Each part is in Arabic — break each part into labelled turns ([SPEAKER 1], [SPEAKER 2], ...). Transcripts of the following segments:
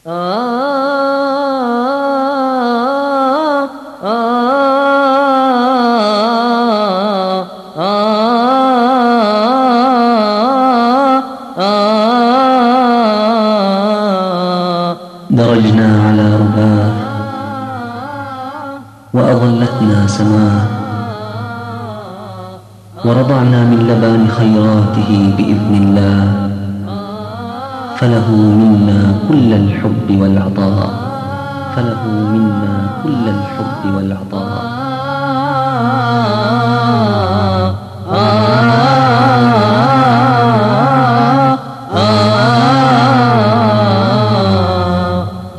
[SPEAKER 1] درجنا على رباه وأظلتنا سماه ورضعنا من لبان خيراته بإذن الله. فله منا كل الحب والعطاء. فله منا كل الحب والعطاء.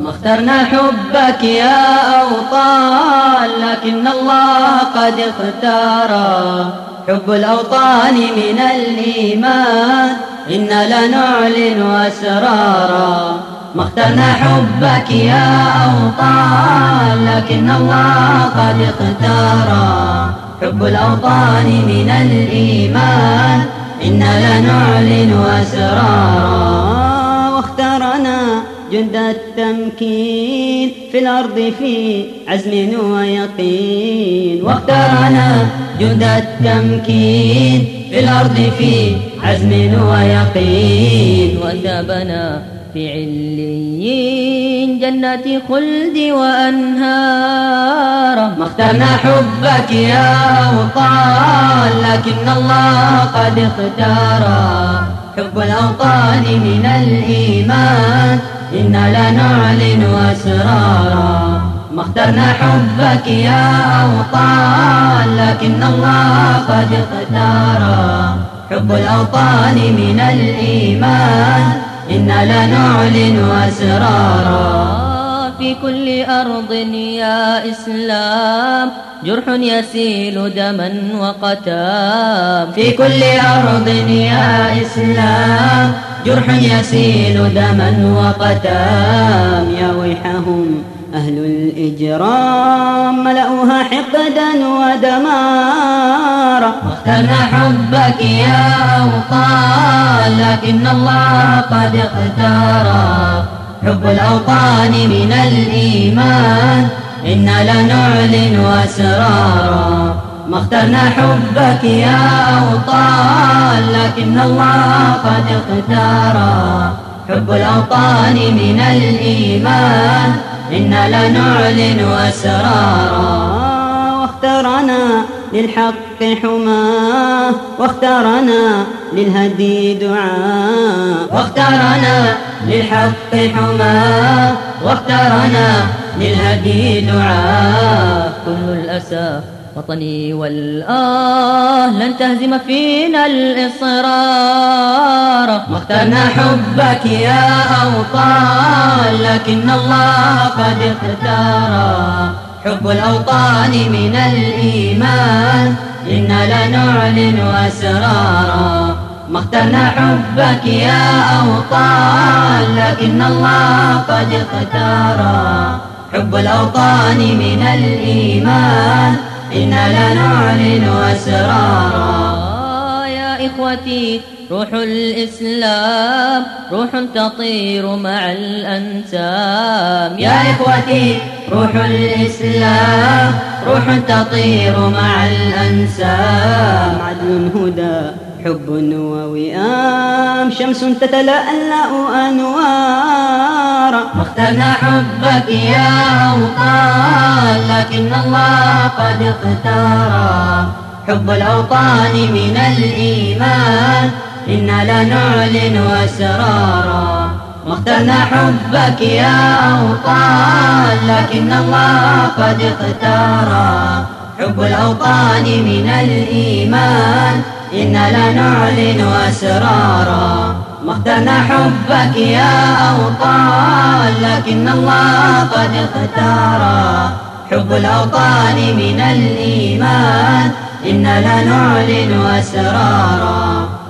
[SPEAKER 2] اخترنا حبك يا أوطان لكن الله قد اختار. حب الأوطان من الإيمان. إنا لنعلن أسرارا. ما اخترنا حبك يا أوطان لكن الله قد اختار حب الأوطان من الإيمان إنا لنعلن أسرارا. واخترنا جند التمكين في الأرض في عزم ويقين. واخترنا جند التمكين في الأرض في عزم ويقين
[SPEAKER 3] وثابنا في عليين جنات خلد وأنهار.
[SPEAKER 2] ما اخترنا حبك يا أوطان لكن الله قد اختار. حب الأوطان من الإيمان إنا لنعلن أسرارا. ما اخترنا حبك يا أوطان لكن الله قد اختار. حب الأوطان من الإيمان. إنا لنعلن أسرارا.
[SPEAKER 3] في كل أرض يا إسلام. جرح يسيل دما وقتام.
[SPEAKER 2] في كل أرض يا إسلام. جرح يسيل دما وقتام. يا ويحهم أهل الإجرام. ملأوها حقدا ودمارا واخترنا حبك يا أوطان لكن الله قد اختارا حب الأوطان من الإيمان إنا لنعلن أسرارا. ما اخترنا حبك يا أوطان لكن الله قد اختارا حب الأوطان من الإيمان إنا لنعلن أسرارا. واخترنا للحق حماه واخترنا للهدي دعاء واخترنا للحق حماه واخترنا للهدي دعاء
[SPEAKER 3] كل الأسى وطني والآه لن تهزم فينا الإصرار.
[SPEAKER 2] ما اخترنا حبك يا أوطان لكن الله قد اختار. حب الأوطان من الإيمان إنا لنعلن أسرارا. ما اخترنا حبك يا أوطان لكن الله قد اختار حب الأوطان من الإيمان إنا لنعلن أسرارا.
[SPEAKER 3] يا إخوتي روح الإسلام روح تطير مع الأنسام.
[SPEAKER 2] يا إخوتي روح الإسلام روح تطير مع الأنسام عدل هدى حب ووئام شمس تتلألأ أنوارا. ما اخترنا حبك يا أوطان لكن الله قد اختار. حب الأوطان من الإيمان إنا لنعلن أسرارا. ما اخترنا حبك يا أوطان لكن الله قد اختار. حب الأوطان من الإيمان إنا لنعلن أسرارا ما اخترنا حبك يا أوطان لكن الله قد اختار. حب الأوطان من الإيمان إنا لنعلن أسرارا